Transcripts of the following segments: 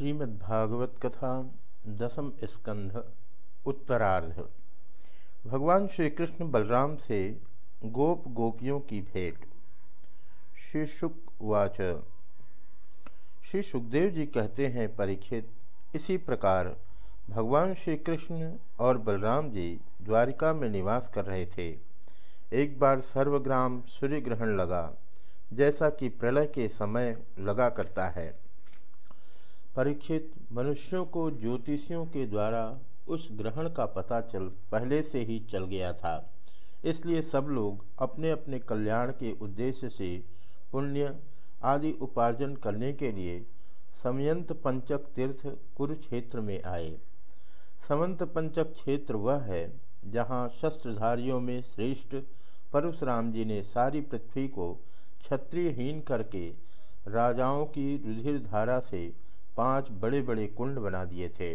श्रीमद्भागवत कथा दसम स्कंध, उत्तरार्ध। भगवान श्री कृष्ण बलराम से गोप गोपियों की भेंट। श्री शुकवाच। श्री सुखदेव जी कहते हैं, परीक्षित, इसी प्रकार भगवान श्री कृष्ण और बलराम जी द्वारिका में निवास कर रहे थे। एक बार सर्वग्राम सूर्य ग्रहण लगा, जैसा कि प्रलय के समय लगा करता है। परीक्षित मनुष्यों को ज्योतिषियों के द्वारा उस ग्रहण का पता चल, पहले से ही चल गया था। इसलिए सब लोग अपने अपने कल्याण के उद्देश्य से पुण्य आदि उपार्जन करने के लिए समयंत पंचक तीर्थ कुरुक्षेत्र में आए। समंत पंचक क्षेत्र वह है जहाँ शस्त्रधारियों में श्रेष्ठ परशुराम जी ने सारी पृथ्वी को क्षत्रियहीन करके राजाओं की रुधिर धारा से पाँच बड़े बड़े कुंड बना दिए थे।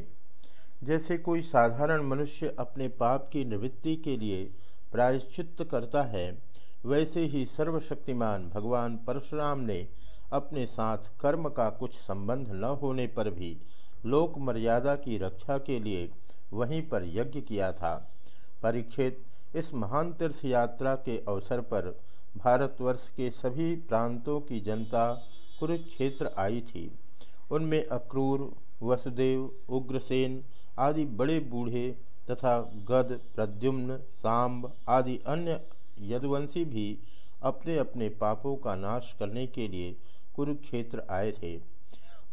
जैसे कोई साधारण मनुष्य अपने पाप की निवृत्ति के लिए प्रायश्चित करता है, वैसे ही सर्वशक्तिमान भगवान परशुराम ने अपने साथ कर्म का कुछ संबंध न होने पर भी लोक मर्यादा की रक्षा के लिए वहीं पर यज्ञ किया था। परीक्षित इस महान तीर्थ यात्रा के अवसर पर भारतवर्ष के सभी प्रांतों की जनता कुरुक्षेत्र आई थी। उनमें अक्रूर, वसुदेव, उग्रसेन आदि बड़े बूढ़े तथा गद, प्रद्युम्न, सांब आदि अन्य यदुवंशी भी अपने अपने पापों का नाश करने के लिए कुरुक्षेत्र आए थे।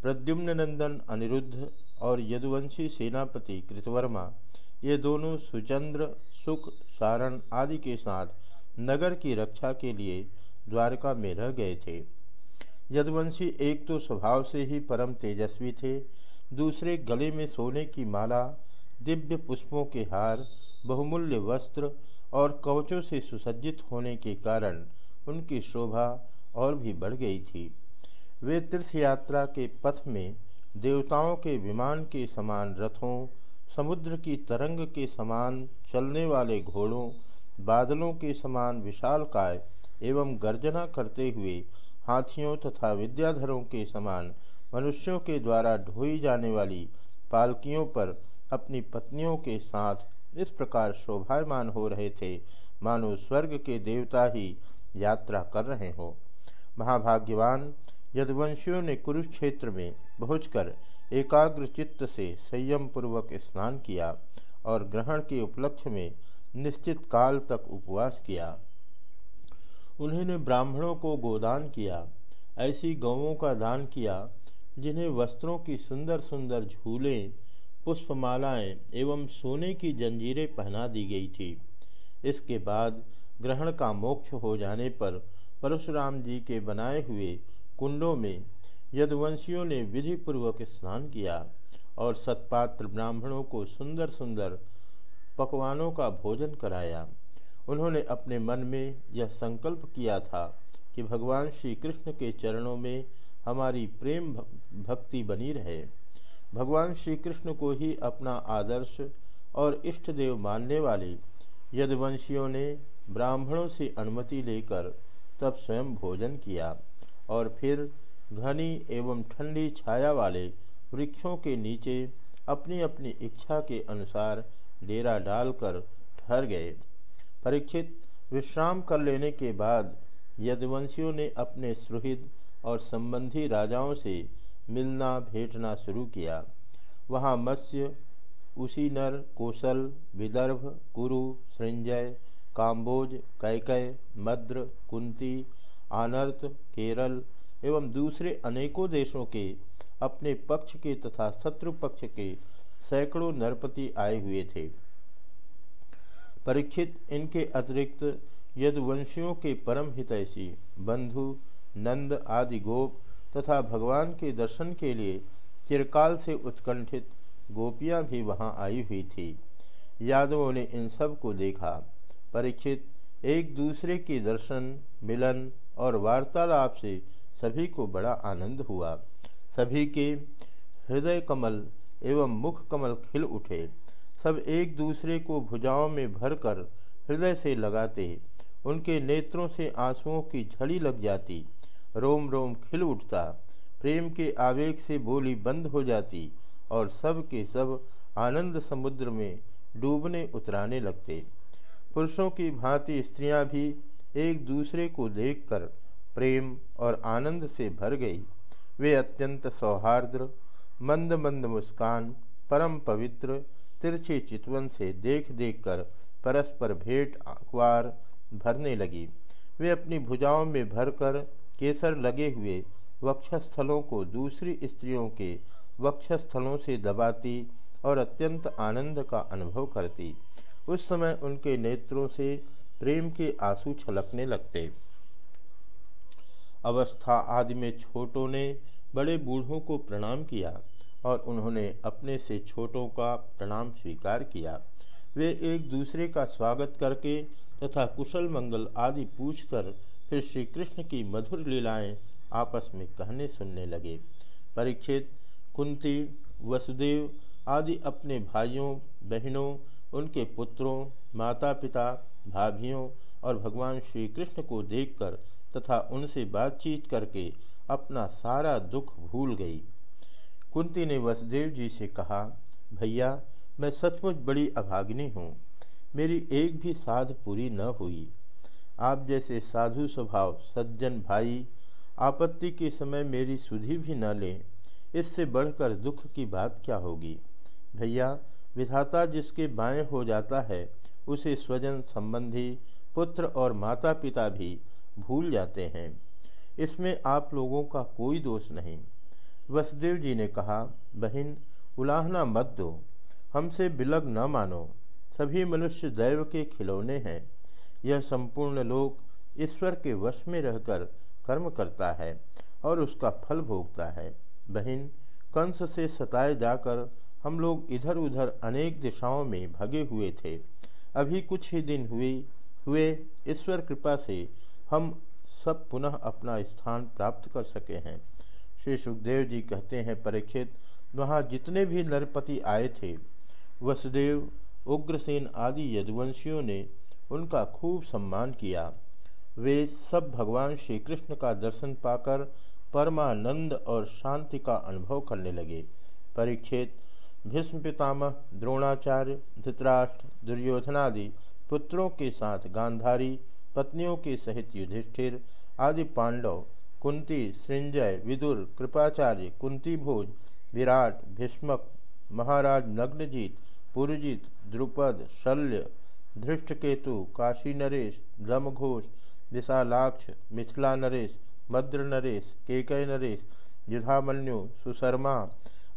प्रद्युम्न नंदन, अनिरुद्ध और यदुवंशी सेनापति कृतवर्मा, ये दोनों सुचंद्र, सुख, सारण आदि के साथ नगर की रक्षा के लिए द्वारका में रह गए थे। यदुवंशी एक तो स्वभाव से ही परम तेजस्वी थे, दूसरे गले में सोने की माला, दिव्य पुष्पों के हार, बहुमूल्य वस्त्र और कवचों से सुसज्जित होने के कारण उनकी शोभा और भी बढ़ गई थी। वे तीर्थ यात्रा के पथ में देवताओं के विमान के समान रथों, समुद्र की तरंग के समान चलने वाले घोड़ों, बादलों के समान विशाल काय एवं गर्जना करते हुए हाथियों तथा विद्याधरों के समान मनुष्यों के द्वारा ढोई जाने वाली पालकियों पर अपनी पत्नियों के साथ इस प्रकार शोभायमान हो रहे थे। मानो स्वर्ग के देवता ही यात्रा कर रहे हो। महाभाग्यवान यदुवंशियों ने कुरुक्षेत्र में पहुंचकर एकाग्र चित्त से संयम पूर्वक स्नान किया और ग्रहण के उपलक्ष्य में निश्चित काल तक उपवास किया। उन्होंने ब्राह्मणों को गोदान किया, ऐसी गौों का दान किया, जिन्हें वस्त्रों की सुंदर सुंदर झूलें, पुष्पमालाएँ एवं सोने की जंजीरें पहना दी गई थी। इसके बाद ग्रहण का मोक्ष हो जाने पर परशुराम जी के बनाए हुए कुंडों में यदुवंशियों ने विधिपूर्वक स्नान किया और सत्पात्र ब्राह्मणों को सुंदर सुंदर पकवानों का भोजन कराया। उन्होंने अपने मन में यह संकल्प किया था कि भगवान श्री कृष्ण के चरणों में हमारी प्रेम भक्ति बनी रहे। भगवान श्री कृष्ण को ही अपना आदर्श और इष्ट देव मानने वाले यदवंशियों ने ब्राह्मणों से अनुमति लेकर तब स्वयं भोजन किया और फिर घनी एवं ठंडी छाया वाले वृक्षों के नीचे अपनी अपनी इच्छा के अनुसार डेरा डालकर ठहर गए। परीक्षित विश्राम कर लेने के बाद यदुवंशियों ने अपने सुहृद और संबंधी राजाओं से मिलना भेंटना शुरू किया। वहाँ मत्स्य उसीनर कौशल विदर्भ, कुरु, सृंजय, काम्बोज, कैकय, मद्र, कुंती, आनर्त, केरल एवं दूसरे अनेकों देशों के अपने पक्ष के तथा शत्रु पक्ष के सैकड़ों नरपति आए हुए थे। परीक्षित इनके अतिरिक्त यदुवंशियों के परम हितैषी, बंधु, नंद आदि गोप तथा भगवान के दर्शन के लिए चिरकाल से उत्कंठित गोपियाँ भी वहाँ आई हुई थी। यादवों ने इन सबको देखा। परीक्षित, एक दूसरे के दर्शन, मिलन और वार्तालाप से सभी को बड़ा आनंद हुआ। सभी के हृदय कमल एवं मुख कमल खिल उठे। सब एक दूसरे को भुजाओं में भरकर हृदय से लगाते, उनके नेत्रों से आंसुओं की झड़ी लग जाती। रोम रोम खिल उठता, प्रेम के आवेग से बोली बंद हो जाती और सब के सब आनंद समुद्र में डूबने उतराने लगते। पुरुषों की भांति स्त्रियाँ भी एक दूसरे को देखकर प्रेम और आनंद से भर गई। वे अत्यंत सौहार्द्र, मंद मंद मुस्कान, परम पवित्र तिरछे चितवन से देख देख कर परस्पर भेंट अखबार भरने लगी। वे अपनी भुजाओं में भरकर केसर लगे हुए वक्षस्थलों को दूसरी स्त्रियों के वक्षस्थलों से दबाती और अत्यंत आनंद का अनुभव करती। उस समय उनके नेत्रों से प्रेम के आँसू छलकने लगते। अवस्था आदि में छोटों ने बड़े बूढ़ों को प्रणाम किया। और उन्होंने अपने से छोटों का प्रणाम स्वीकार किया। वे एक दूसरे का स्वागत करके तथा कुशल मंगल आदि पूछकर फिर श्री कृष्ण की मधुर लीलाएँ आपस में कहने सुनने लगे। परीक्षित, कुंती, वसुदेव आदि अपने भाइयों, बहनों, उनके पुत्रों माता पिता भाभियों और भगवान श्री कृष्ण को देखकर तथा उनसे बातचीत करके अपना सारा दुख भूल गई। कुंती ने वसुदेव जी से कहा, भैया, मैं सचमुच बड़ी अभागिनी हूँ। मेरी एक भी साध पूरी न हुई। आप जैसे साधु स्वभाव, सज्जन भाई, आपत्ति के समय मेरी सुधि भी न लें, इससे बढ़कर दुख की बात क्या होगी? भैया, विधाता जिसके बाएँ हो जाता है, उसे स्वजन संबंधी, पुत्र और माता पिता भी भूल जाते हैं। इसमें आप लोगों का कोई दोष नहीं। वसुदेव जी ने कहा, बहन, उलाहना मत दो। हमसे बिलग न मानो। सभी मनुष्य दैव के खिलौने हैं। यह संपूर्ण लोक ईश्वर के वश में रहकर कर्म करता है और उसका फल भोगता है। बहन, कंस से सताए जाकर हम लोग इधर उधर अनेक दिशाओं में भगे हुए थे। अभी कुछ ही दिन हुए हुए ईश्वर कृपा से हम सब पुनः अपना स्थान प्राप्त कर सके हैं। श्री सुखदेव जी कहते हैं, परीक्षित, वहाँ जितने भी नरपति आए थे, वसुदेव, उग्रसेन आदि यदुवंशियों ने उनका खूब सम्मान किया। वे सब भगवान श्री कृष्ण का दर्शन पाकर परमानंद और शांति का अनुभव करने लगे। परीक्षित, भीष्म पितामह, द्रोणाचार्य, धृतराष्ट्र, दुर्योधनादि पुत्रों के साथ गांधारी, पत्नियों के सहित युधिष्ठिर आदि पांडव कुंती, सृंजय, विदुर, कृपाचार्य, कुंती भोज, विराट, भीष्मक, महाराज नग्नजीत, पुरजीत, द्रुपद, शल्य, धृष्टकेतु, काशी नरेश, ब्रह्मघोष, विशालाक्ष, मिथिला नरेश मद्र नरेश, केकय नरेश, युधामन्यु, सुशर्मा,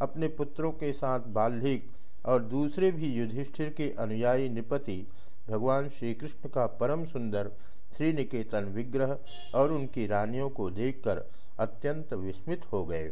अपने पुत्रों के साथ बाल्हिक और दूसरे भी युधिष्ठिर के अनुयायी निपति, भगवान श्री कृष्ण का परम सुंदर श्रीनिकेतन विग्रह और उनकी रानियों को देखकर अत्यंत विस्मित हो गए।